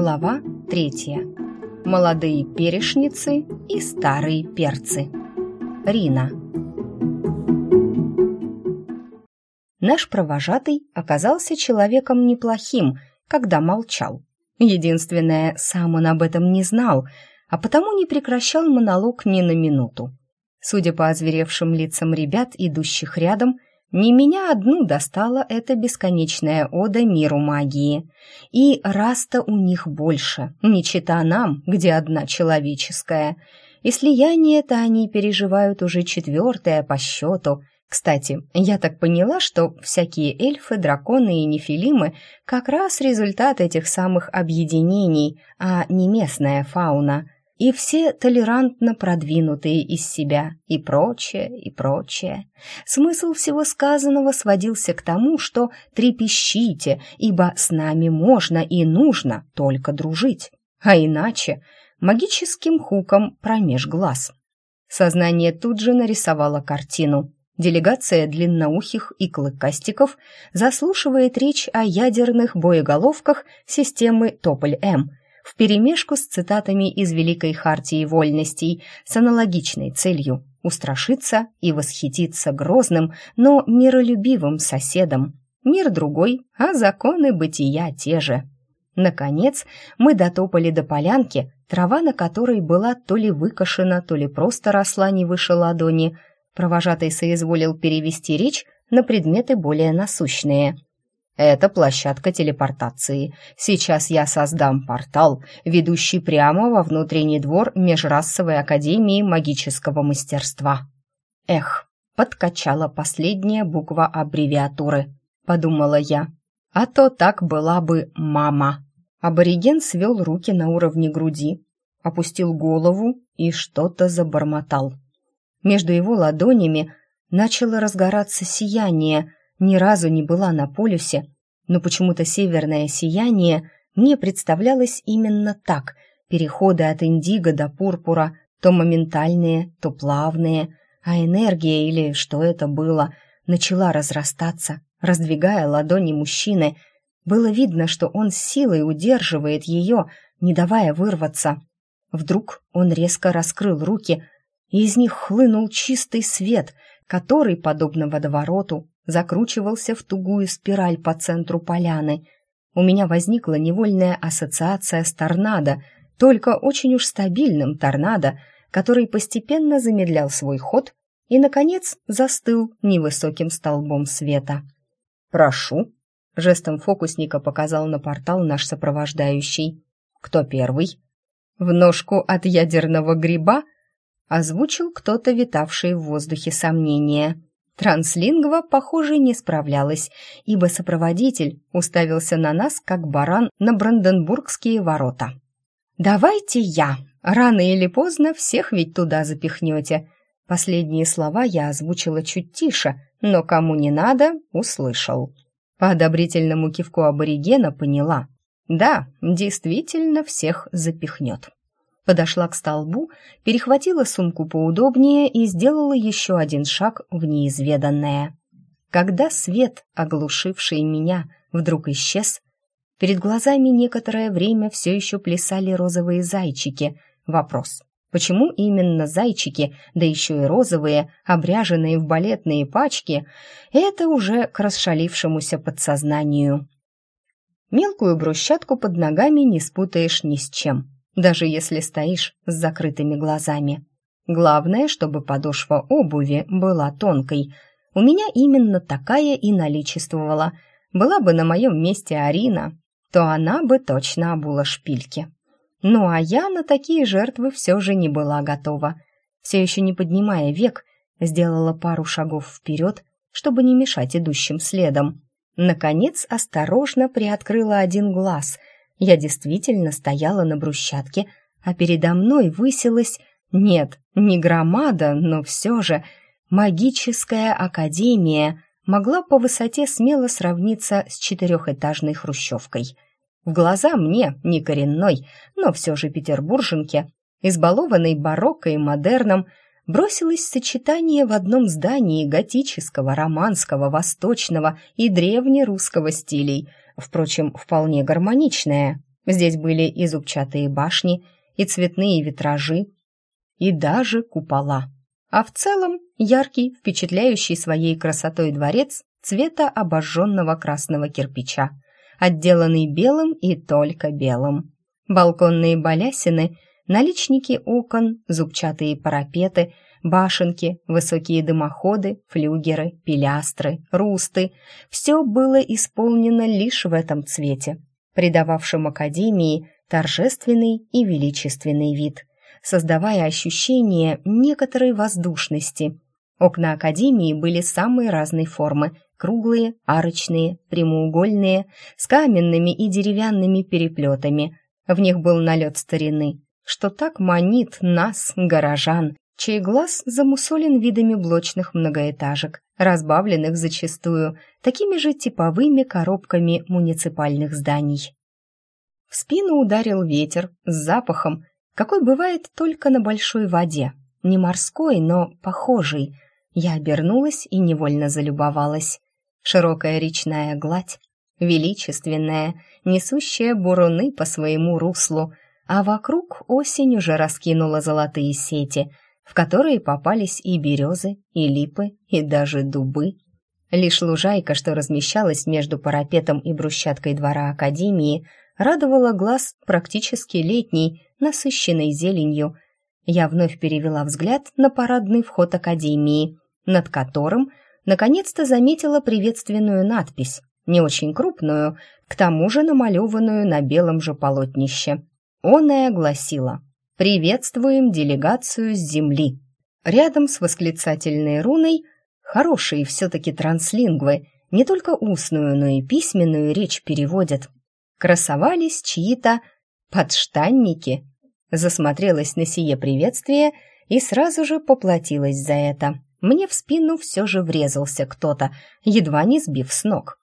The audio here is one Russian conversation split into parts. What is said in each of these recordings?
Глава третья. Молодые перешницы и старые перцы. Рина. Наш провожатый оказался человеком неплохим, когда молчал. Единственное, сам он об этом не знал, а потому не прекращал монолог ни на минуту. Судя по озверевшим лицам ребят, идущих рядом, не меня одну достала эта бесконечная ода миру магии. И раз-то у них больше, не чита нам, где одна человеческая. И слияние-то они переживают уже четвертое по счету. Кстати, я так поняла, что всякие эльфы, драконы и нефилимы как раз результат этих самых объединений, а не местная фауна – и все толерантно продвинутые из себя, и прочее, и прочее. Смысл всего сказанного сводился к тому, что трепещите, ибо с нами можно и нужно только дружить, а иначе магическим хуком промеж глаз. Сознание тут же нарисовало картину. Делегация длинноухих и клыкастиков заслушивает речь о ядерных боеголовках системы Тополь-М – вперемешку с цитатами из Великой Хартии Вольностей с аналогичной целью устрашиться и восхититься грозным, но миролюбивым соседом. Мир другой, а законы бытия те же. Наконец, мы дотопали до полянки, трава на которой была то ли выкошена, то ли просто росла не выше ладони. Провожатый соизволил перевести речь на предметы более насущные – это площадка телепортации. Сейчас я создам портал, ведущий прямо во внутренний двор Межрасовой Академии Магического Мастерства. Эх, подкачала последняя буква аббревиатуры, подумала я. А то так была бы мама. Абориген свел руки на уровне груди, опустил голову и что-то забормотал. Между его ладонями начало разгораться сияние, ни разу не была на полюсе, но почему-то северное сияние мне представлялось именно так. Переходы от индиго до пурпура, то моментальные, то плавные, а энергия или что это было, начала разрастаться, раздвигая ладони мужчины. Было видно, что он с силой удерживает ее, не давая вырваться. Вдруг он резко раскрыл руки, и из них хлынул чистый свет, который, подобно водовороту, закручивался в тугую спираль по центру поляны. У меня возникла невольная ассоциация с торнадо, только очень уж стабильным торнадо, который постепенно замедлял свой ход и, наконец, застыл невысоким столбом света. «Прошу», — жестом фокусника показал на портал наш сопровождающий. «Кто первый?» «В ножку от ядерного гриба?» — озвучил кто-то, витавший в воздухе сомнения. Транслингва, похоже, не справлялась, ибо сопроводитель уставился на нас, как баран на Бранденбургские ворота. «Давайте я. Рано или поздно всех ведь туда запихнете». Последние слова я озвучила чуть тише, но кому не надо, услышал. По одобрительному кивку аборигена поняла. Да, действительно всех запихнет подошла к столбу, перехватила сумку поудобнее и сделала еще один шаг в неизведанное. Когда свет, оглушивший меня, вдруг исчез, перед глазами некоторое время все еще плясали розовые зайчики. Вопрос, почему именно зайчики, да еще и розовые, обряженные в балетные пачки, это уже к расшалившемуся подсознанию. Мелкую брусчатку под ногами не спутаешь ни с чем даже если стоишь с закрытыми глазами. Главное, чтобы подошва обуви была тонкой. У меня именно такая и наличествовала. Была бы на моем месте Арина, то она бы точно обула шпильки. Ну а я на такие жертвы все же не была готова. Все еще не поднимая век, сделала пару шагов вперед, чтобы не мешать идущим следом. Наконец осторожно приоткрыла один глаз — я действительно стояла на брусчатке, а передо мной высилась, нет, не громада, но все же, магическая академия могла по высоте смело сравниться с четырехэтажной хрущевкой. В глаза мне, не коренной, но все же петербурженке, избалованной барокко и модерном, бросилось сочетание в одном здании готического, романского, восточного и древнерусского стилей – впрочем, вполне гармоничное. Здесь были и зубчатые башни, и цветные витражи, и даже купола. А в целом яркий, впечатляющий своей красотой дворец цвета обожженного красного кирпича, отделанный белым и только белым. Балконные балясины, наличники окон, зубчатые парапеты, башенки, высокие дымоходы, флюгеры, пилястры, русты — все было исполнено лишь в этом цвете, придававшем Академии торжественный и величественный вид, создавая ощущение некоторой воздушности. Окна Академии были самой разной формы — круглые, арочные, прямоугольные, с каменными и деревянными переплетами. В них был налет старины, что так манит нас, горожан, чей глаз замусолен видами блочных многоэтажек, разбавленных зачастую такими же типовыми коробками муниципальных зданий. В спину ударил ветер с запахом, какой бывает только на большой воде. Не морской, но похожий. Я обернулась и невольно залюбовалась. Широкая речная гладь, величественная, несущая буруны по своему руслу, а вокруг осень уже раскинула золотые сети, в которые попались и березы, и липы, и даже дубы. Лишь лужайка, что размещалась между парапетом и брусчаткой двора Академии, радовала глаз практически летней, насыщенной зеленью. Я вновь перевела взгляд на парадный вход Академии, над которым наконец-то заметила приветственную надпись, не очень крупную, к тому же намалеванную на белом же полотнище. Оная гласила «Приветствуем делегацию с Земли». Рядом с восклицательной руной хорошие все-таки транслингвы, не только устную, но и письменную речь переводят. Красовались чьи-то подштанники. Засмотрелась на сие приветствие и сразу же поплатилась за это. Мне в спину все же врезался кто-то, едва не сбив с ног.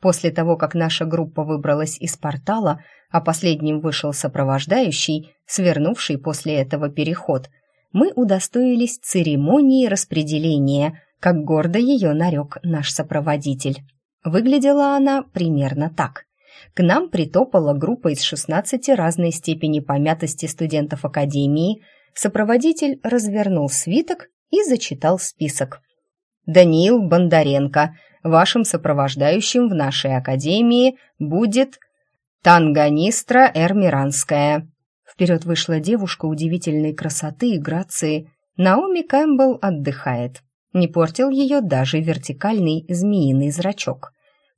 После того, как наша группа выбралась из портала, а последним вышел сопровождающий, свернувший после этого переход, мы удостоились церемонии распределения, как гордо ее нарек наш сопроводитель. Выглядела она примерно так. К нам притопала группа из 16 разной степени помятости студентов Академии, сопроводитель развернул свиток и зачитал список. «Даниил Бондаренко, вашим сопровождающим в нашей академии будет Танганистра Эрмиранская». Вперед вышла девушка удивительной красоты и грации. Наоми Кэмпбелл отдыхает. Не портил ее даже вертикальный змеиный зрачок.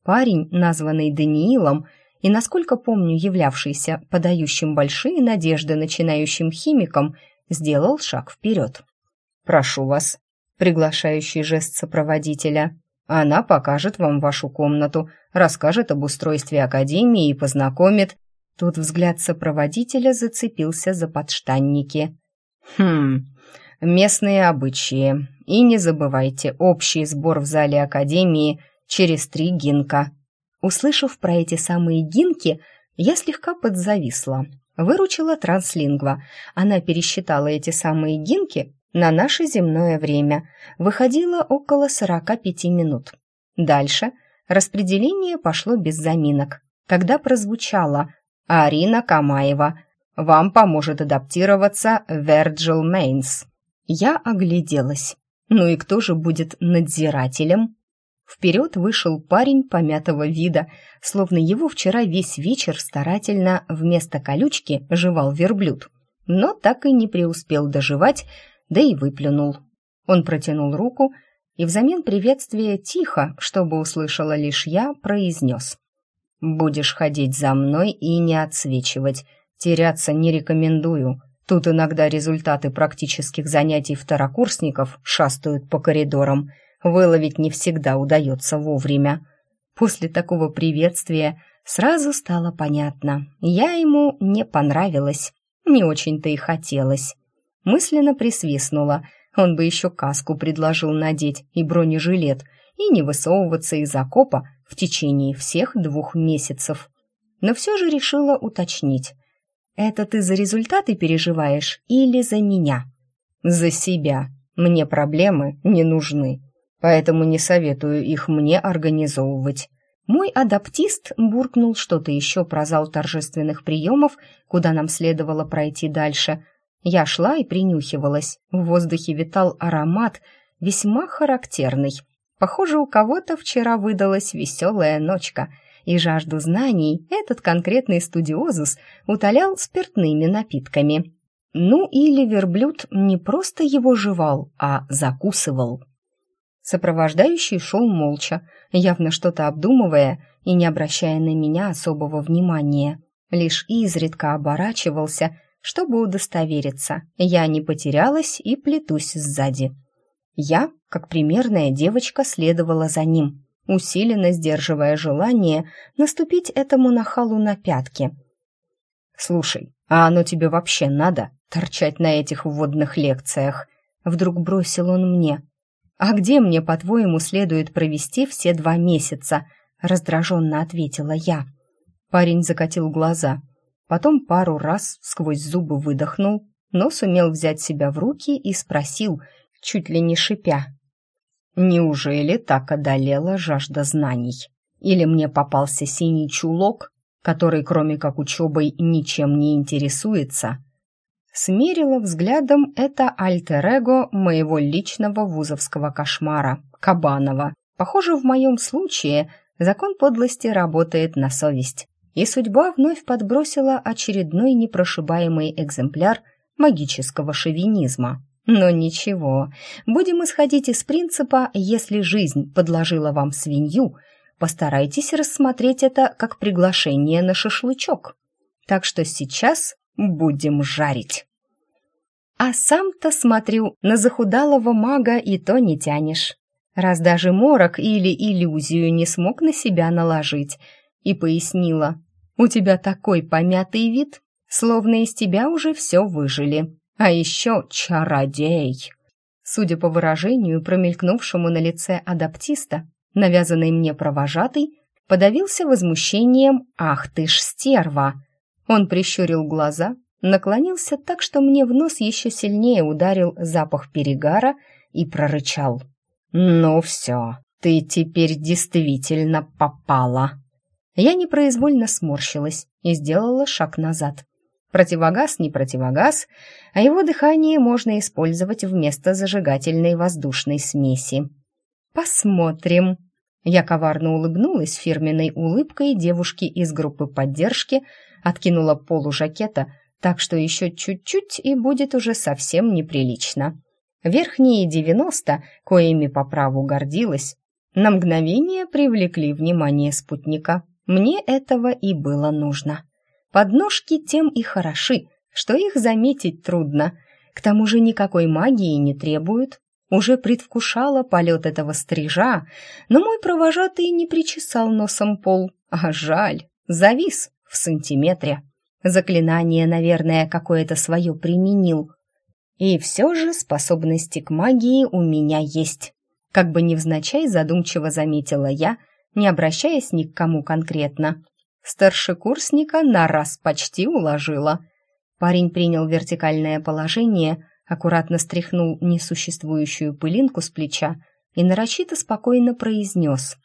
Парень, названный Даниилом, и, насколько помню, являвшийся подающим большие надежды начинающим химиком, сделал шаг вперед. «Прошу вас», — приглашающий жест сопроводителя. «Она покажет вам вашу комнату, расскажет об устройстве академии и познакомит». Тут взгляд сопроводителя зацепился за подштанники. «Хм, местные обычаи. И не забывайте, общий сбор в зале академии через три гинка». Услышав про эти самые гинки, я слегка подзависла. Выручила транслингва. Она пересчитала эти самые гинки на наше земное время выходило около 45 минут. Дальше распределение пошло без заминок, когда прозвучало «Арина Камаева, вам поможет адаптироваться Верджил Мейнс». Я огляделась. Ну и кто же будет надзирателем? Вперед вышел парень помятого вида, словно его вчера весь вечер старательно вместо колючки жевал верблюд. Но так и не преуспел доживать, да и выплюнул. Он протянул руку и взамен приветствия тихо, чтобы услышала лишь я, произнес. «Будешь ходить за мной и не отсвечивать. Теряться не рекомендую. Тут иногда результаты практических занятий второкурсников шастают по коридорам. Выловить не всегда удается вовремя». После такого приветствия сразу стало понятно. Я ему не понравилась. Не очень-то и хотелось. Мысленно присвистнула. Он бы еще каску предложил надеть и бронежилет, и не высовываться из окопа в течение всех двух месяцев. Но все же решила уточнить. «Это ты за результаты переживаешь или за меня?» «За себя. Мне проблемы не нужны, поэтому не советую их мне организовывать». Мой адаптист буркнул что-то еще про зал торжественных приемов, куда нам следовало пройти дальше. Я шла и принюхивалась. В воздухе витал аромат, весьма характерный. Похоже, у кого-то вчера выдалась веселая ночка, и жажду знаний этот конкретный студиозус утолял спиртными напитками. Ну или верблюд не просто его жевал, а закусывал. Сопровождающий шел молча, явно что-то обдумывая и не обращая на меня особого внимания. Лишь изредка оборачивался, чтобы удостовериться, я не потерялась и плетусь сзади. Я, как примерная девочка, следовала за ним, усиленно сдерживая желание наступить этому нахалу на пятки. «Слушай, а оно тебе вообще надо, торчать на этих вводных лекциях?» Вдруг бросил он мне. «А где мне, по-твоему, следует провести все два месяца?» раздраженно ответила я. Парень закатил глаза, потом пару раз сквозь зубы выдохнул, но сумел взять себя в руки и спросил, чуть ли не шипя. «Неужели так одолела жажда знаний? Или мне попался синий чулок, который, кроме как учебой, ничем не интересуется?» смерила взглядом это альтер-эго моего личного вузовского кошмара, Кабанова. Похоже, в моем случае закон подлости работает на совесть, и судьба вновь подбросила очередной непрошибаемый экземпляр магического шовинизма. Но ничего, будем исходить из принципа «если жизнь подложила вам свинью», постарайтесь рассмотреть это как приглашение на шашлычок. Так что сейчас будем жарить. А сам-то, смотрю, на захудалого мага и то не тянешь. Раз даже морок или иллюзию не смог на себя наложить. И пояснила, у тебя такой помятый вид, словно из тебя уже все выжили. А еще чародей. Судя по выражению, промелькнувшему на лице адаптиста, навязанный мне провожатый, подавился возмущением «Ах ты ж стерва!» Он прищурил глаза, наклонился так, что мне в нос еще сильнее ударил запах перегара и прорычал. «Ну все, ты теперь действительно попала!» Я непроизвольно сморщилась и сделала шаг назад. Противогаз не противогаз, а его дыхание можно использовать вместо зажигательной воздушной смеси. «Посмотрим!» Я коварно улыбнулась фирменной улыбкой девушки из группы поддержки, откинула полу жакета, так что еще чуть-чуть и будет уже совсем неприлично. Верхние девяносто, коими по праву гордилась, на мгновение привлекли внимание спутника. Мне этого и было нужно. Подножки тем и хороши, что их заметить трудно. К тому же никакой магии не требуют. Уже предвкушала полет этого стрижа, но мой провожатый не причесал носом пол, а жаль, завис в сантиметре. Заклинание, наверное, какое-то свое применил. И все же способности к магии у меня есть. Как бы невзначай задумчиво заметила я, не обращаясь ни к кому конкретно. Старшекурсника на раз почти уложила. Парень принял вертикальное положение, аккуратно стряхнул несуществующую пылинку с плеча и нарочито спокойно произнес.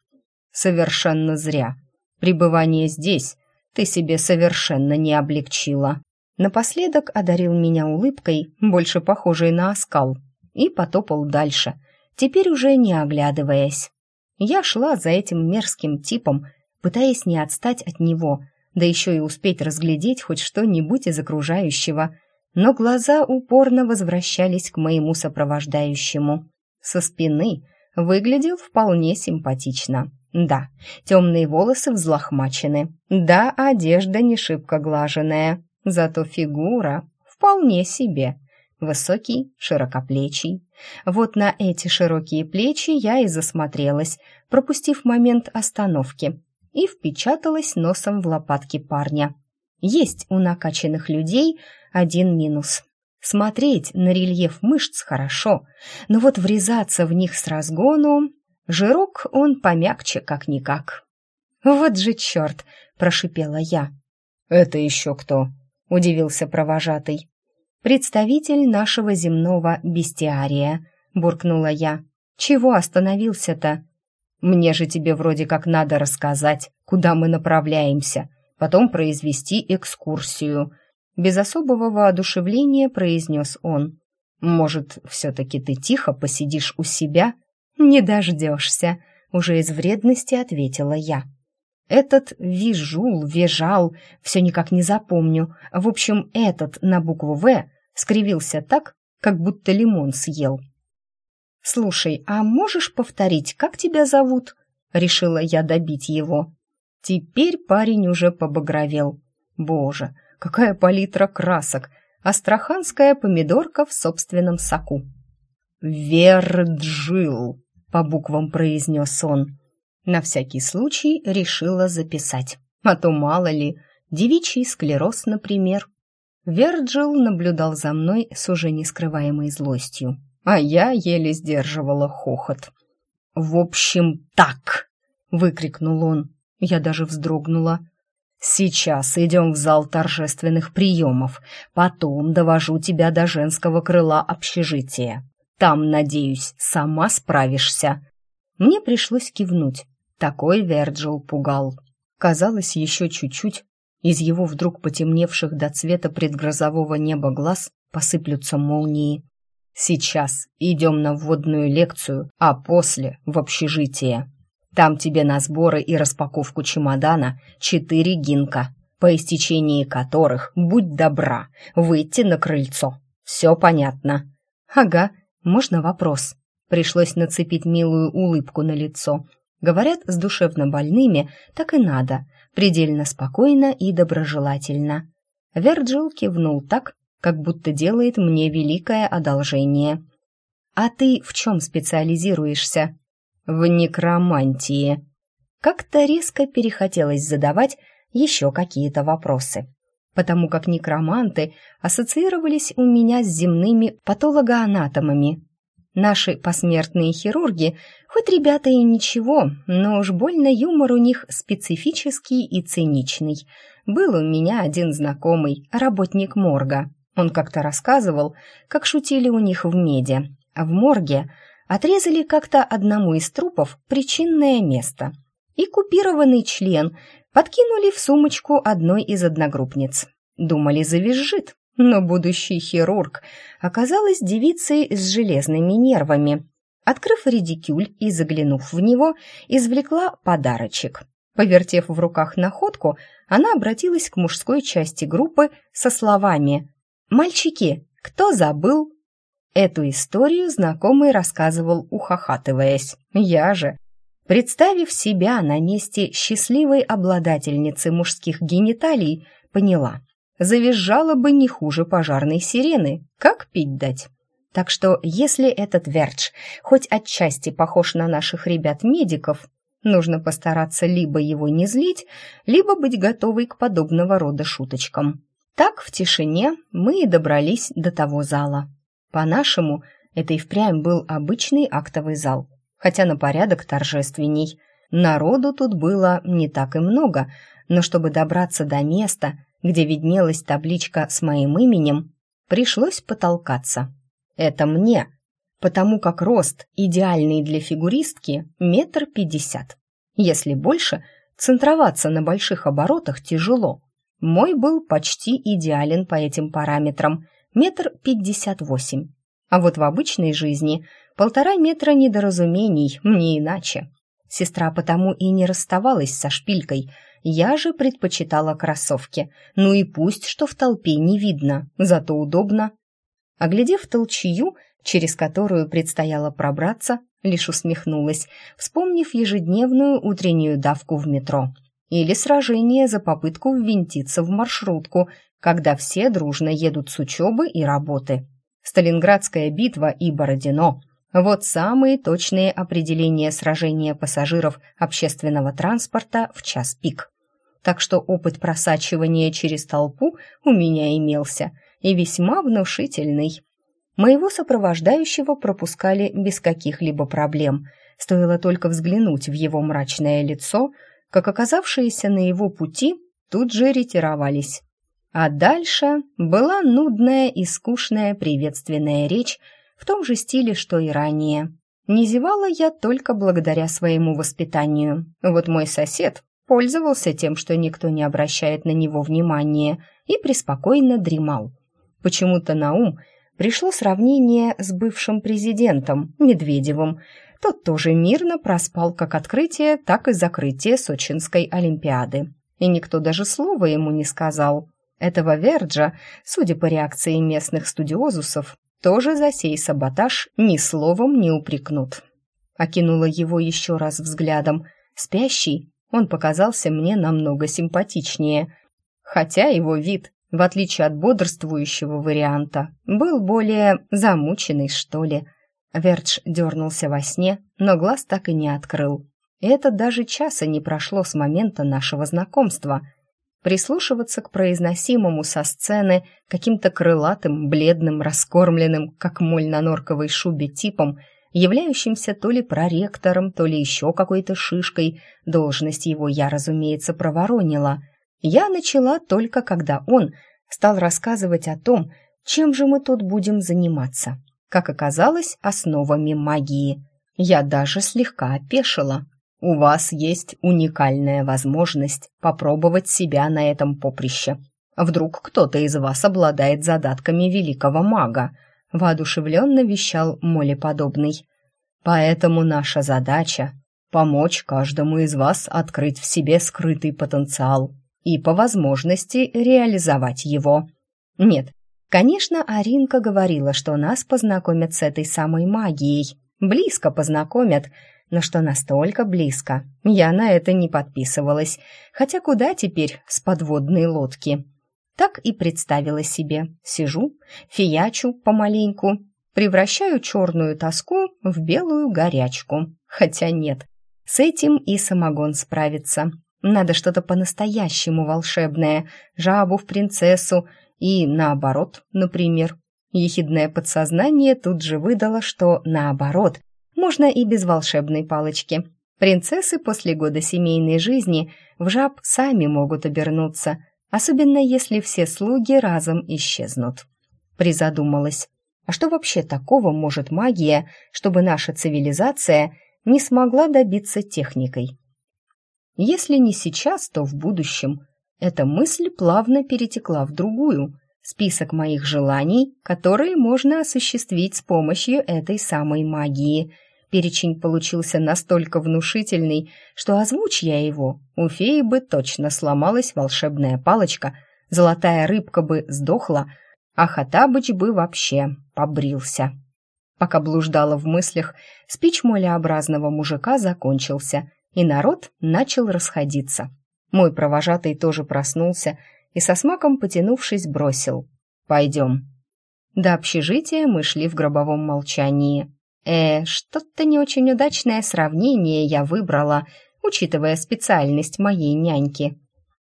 «Совершенно зря. Пребывание здесь ты себе совершенно не облегчила». Напоследок одарил меня улыбкой, больше похожей на оскал, и потопал дальше, теперь уже не оглядываясь. Я шла за этим мерзким типом, пытаясь не отстать от него, да еще и успеть разглядеть хоть что-нибудь из окружающего, но глаза упорно возвращались к моему сопровождающему. Со спины выглядел вполне симпатично. Да, темные волосы взлохмачены. Да, одежда не шибко глаженная. Зато фигура вполне себе. Высокий, широкоплечий. Вот на эти широкие плечи я и засмотрелась, пропустив момент остановки, и впечаталась носом в лопатки парня. Есть у накачанных людей один минус. Смотреть на рельеф мышц хорошо, но вот врезаться в них с разгону Жирок он помягче как-никак. «Вот же черт!» — прошипела я. «Это еще кто?» — удивился провожатый. «Представитель нашего земного бестиария», — буркнула я. «Чего остановился-то?» Мне же тебе вроде как надо рассказать, куда мы направляемся, потом произвести экскурсию. Без особого воодушевления произнес он. Может, все-таки ты тихо посидишь у себя? Не дождешься, уже из вредности ответила я. Этот вижул, вежал, все никак не запомню. В общем, этот на букву «В» скривился так, как будто лимон съел. «Слушай, а можешь повторить, как тебя зовут?» Решила я добить его. Теперь парень уже побагровел. Боже, какая палитра красок! Астраханская помидорка в собственном соку. «Верджил», — по буквам произнес он. На всякий случай решила записать. А то мало ли, девичий склероз, например. Верджил наблюдал за мной с уже нескрываемой злостью, а я еле сдерживала хохот. «В общем, так!» — выкрикнул он. Я даже вздрогнула. «Сейчас идем в зал торжественных приемов, потом довожу тебя до женского крыла общежития. Там, надеюсь, сама справишься». Мне пришлось кивнуть. Такой Верджил пугал. Казалось, еще чуть-чуть, из его вдруг потемневших до цвета предгрозового неба глаз посыплются молнии. Сейчас идем на вводную лекцию, а после в общежитие. Там тебе на сборы и распаковку чемодана четыре гинка, по истечении которых, будь добра, выйти на крыльцо. Все понятно? Ага, можно вопрос? Пришлось нацепить милую улыбку на лицо, Говорят, с душевно больными так и надо, предельно спокойно и доброжелательно. Верджил кивнул так, как будто делает мне великое одолжение. «А ты в чем специализируешься?» «В некромантии». Как-то резко перехотелось задавать еще какие-то вопросы, потому как некроманты ассоциировались у меня с земными патологоанатомами, Наши посмертные хирурги, хоть ребята и ничего, но уж больно юмор у них специфический и циничный. Был у меня один знакомый, работник морга. Он как-то рассказывал, как шутили у них в меде. А в морге отрезали как-то одному из трупов причинное место. И купированный член подкинули в сумочку одной из одногруппниц. Думали, завизжит, но будущий хирург оказалась девицей с железными нервами. Открыв редикюль и заглянув в него, извлекла подарочек. Повертев в руках находку, она обратилась к мужской части группы со словами «Мальчики, кто забыл?» Эту историю знакомый рассказывал, ухахатываясь. Я же, представив себя на месте счастливой обладательницы мужских гениталий, поняла – завизжала бы не хуже пожарной сирены. Как пить дать? Так что, если этот Вердж хоть отчасти похож на наших ребят-медиков, нужно постараться либо его не злить, либо быть готовой к подобного рода шуточкам. Так, в тишине, мы и добрались до того зала. По-нашему, это и впрямь был обычный актовый зал, хотя на порядок торжественней. Народу тут было не так и много, но чтобы добраться до места, где виднелась табличка с моим именем, пришлось потолкаться. Это мне, потому как рост, идеальный для фигуристки, метр пятьдесят. Если больше, центроваться на больших оборотах тяжело. Мой был почти идеален по этим параметрам, метр пятьдесят восемь. А вот в обычной жизни полтора метра недоразумений, мне иначе. Сестра потому и не расставалась со шпилькой – я же предпочитала кроссовки. Ну и пусть, что в толпе не видно, зато удобно. Оглядев толчью, через которую предстояло пробраться, лишь усмехнулась, вспомнив ежедневную утреннюю давку в метро. Или сражение за попытку ввинтиться в маршрутку, когда все дружно едут с учебы и работы. Сталинградская битва и Бородино – вот самые точные определения сражения пассажиров общественного транспорта в час пик так что опыт просачивания через толпу у меня имелся и весьма внушительный. Моего сопровождающего пропускали без каких-либо проблем. Стоило только взглянуть в его мрачное лицо, как оказавшиеся на его пути тут же ретировались. А дальше была нудная и скучная приветственная речь в том же стиле, что и ранее. Не зевала я только благодаря своему воспитанию. Вот мой сосед пользовался тем, что никто не обращает на него внимания, и преспокойно дремал. Почему-то на ум пришло сравнение с бывшим президентом Медведевым. Тот тоже мирно проспал как открытие, так и закрытие Сочинской Олимпиады. И никто даже слова ему не сказал. Этого Верджа, судя по реакции местных студиозусов, тоже за сей саботаж ни словом не упрекнут. Окинула его еще раз взглядом. Спящий, он показался мне намного симпатичнее, хотя его вид, в отличие от бодрствующего варианта, был более замученный, что ли. Вердж дернулся во сне, но глаз так и не открыл. это даже часа не прошло с момента нашего знакомства — прислушиваться к произносимому со сцены каким-то крылатым, бледным, раскормленным, как моль на норковой шубе типом, являющимся то ли проректором, то ли еще какой-то шишкой, должность его я, разумеется, проворонила. Я начала только когда он стал рассказывать о том, чем же мы тут будем заниматься. Как оказалось, основами магии. Я даже слегка опешила. У вас есть уникальная возможность попробовать себя на этом поприще. Вдруг кто-то из вас обладает задатками великого мага, воодушевленно вещал молеподобный. Поэтому наша задача — помочь каждому из вас открыть в себе скрытый потенциал и по возможности реализовать его. Нет, конечно, Аринка говорила, что нас познакомят с этой самой магией. Близко познакомят — но что настолько близко, я на это не подписывалась, хотя куда теперь с подводной лодки? Так и представила себе. Сижу, фиячу помаленьку, превращаю черную тоску в белую горячку. Хотя нет, с этим и самогон справится. Надо что-то по-настоящему волшебное, жабу в принцессу и наоборот, например. Ехидное подсознание тут же выдало, что наоборот, можно и без волшебной палочки. Принцессы после года семейной жизни в жаб сами могут обернуться, особенно если все слуги разом исчезнут. Призадумалась. А что вообще такого может магия, чтобы наша цивилизация не смогла добиться техникой? Если не сейчас, то в будущем. Эта мысль плавно перетекла в другую. Список моих желаний, которые можно осуществить с помощью этой самой магии – Перечень получился настолько внушительный, что озвучь я его, у феи бы точно сломалась волшебная палочка, золотая рыбка бы сдохла, а Хатабыч бы вообще побрился. Пока блуждала в мыслях, спич молеобразного мужика закончился, и народ начал расходиться. Мой провожатый тоже проснулся и со смаком потянувшись бросил «Пойдем». До общежития мы шли в гробовом молчании. Э, что-то не очень удачное сравнение я выбрала, учитывая специальность моей няньки.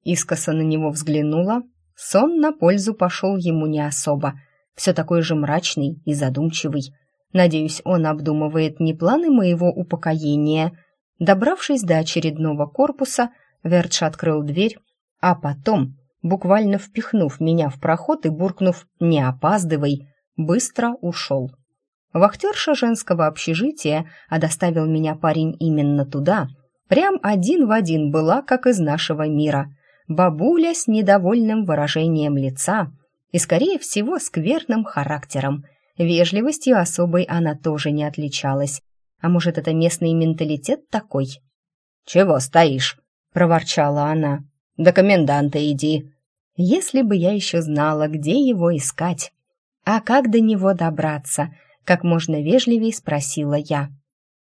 Искоса на него взглянула. Сон на пользу пошел ему не особо. Все такой же мрачный и задумчивый. Надеюсь, он обдумывает не планы моего упокоения. Добравшись до очередного корпуса, Вертш открыл дверь, а потом, буквально впихнув меня в проход и буркнув «не опаздывай», быстро ушел. Вахтерша женского общежития, а доставил меня парень именно туда, прям один в один была, как из нашего мира. Бабуля с недовольным выражением лица и, скорее всего, скверным характером. Вежливостью особой она тоже не отличалась. А может, это местный менталитет такой? «Чего стоишь?» — проворчала она. «До коменданта иди». Если бы я еще знала, где его искать. А как до него добраться — как можно вежливее спросила я.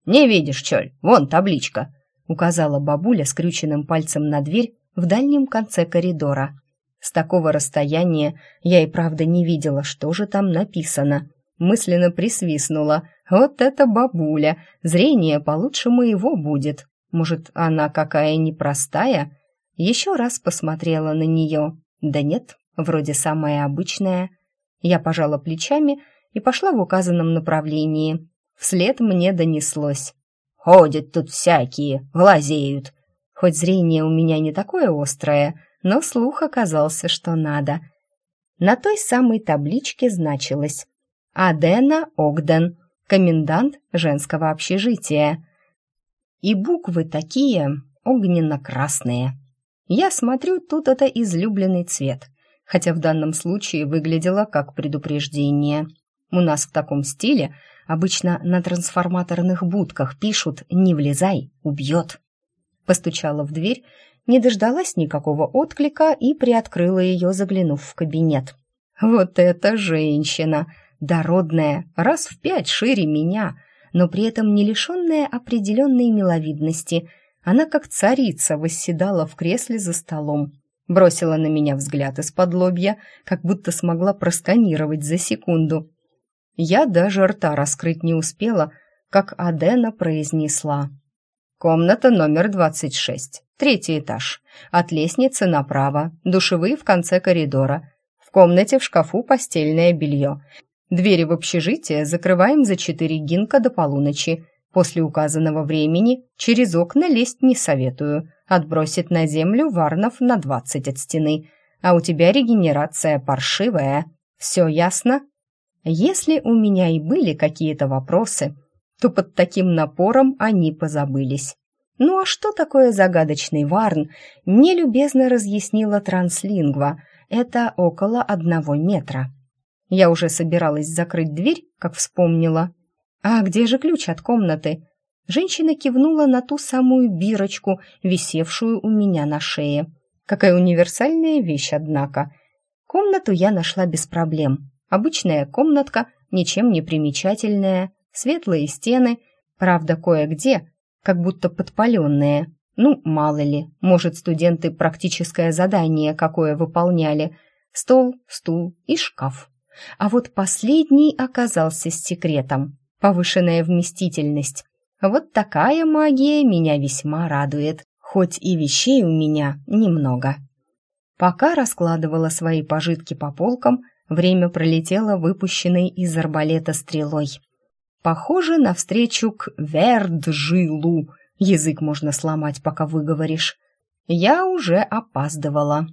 «Не видишь, Чоль, вон табличка», — указала бабуля скрюченным пальцем на дверь в дальнем конце коридора. С такого расстояния я и правда не видела, что же там написано. Мысленно присвистнула. «Вот это бабуля! Зрение получше моего будет. Может, она какая непростая?» Еще раз посмотрела на нее. Да нет, вроде самая обычная. Я пожала плечами и пошла в указанном направлении. Вслед мне донеслось. «Ходят тут всякие, глазеют». Хоть зрение у меня не такое острое, но слух оказался, что надо. На той самой табличке значилось «Адена Огден». комендант женского общежития. И буквы такие огненно-красные. Я смотрю, тут это излюбленный цвет, хотя в данном случае выглядело как предупреждение. У нас в таком стиле обычно на трансформаторных будках пишут «Не влезай, убьет». Постучала в дверь, не дождалась никакого отклика и приоткрыла ее, заглянув в кабинет. «Вот это женщина! Дородная, раз в пять шире меня!» но при этом не лишенная определенной миловидности. Она как царица восседала в кресле за столом, бросила на меня взгляд из-под лобья, как будто смогла просканировать за секунду. Я даже рта раскрыть не успела, как Адена произнесла. «Комната номер двадцать шесть, третий этаж. От лестницы направо, душевые в конце коридора. В комнате в шкафу постельное белье. Двери в общежитие закрываем за четыре гинка до полуночи. После указанного времени через окна лезть не советую. Отбросит на землю варнов на двадцать от стены. А у тебя регенерация паршивая. Все ясно? Если у меня и были какие-то вопросы, то под таким напором они позабылись. Ну а что такое загадочный варн, мне любезно разъяснила транслингва. Это около одного метра. Я уже собиралась закрыть дверь, как вспомнила. «А где же ключ от комнаты?» Женщина кивнула на ту самую бирочку, висевшую у меня на шее. Какая универсальная вещь, однако. Комнату я нашла без проблем. Обычная комнатка, ничем не примечательная, светлые стены, правда, кое-где, как будто подпаленные. Ну, мало ли, может, студенты практическое задание какое выполняли. Стол, стул и шкаф. А вот последний оказался с секретом. Повышенная вместительность. Вот такая магия меня весьма радует, хоть и вещей у меня немного. Пока раскладывала свои пожитки по полкам, время пролетело выпущенной из арбалета стрелой. Похоже на встречу к Верджилу. Язык можно сломать, пока выговоришь. Я уже опаздывала.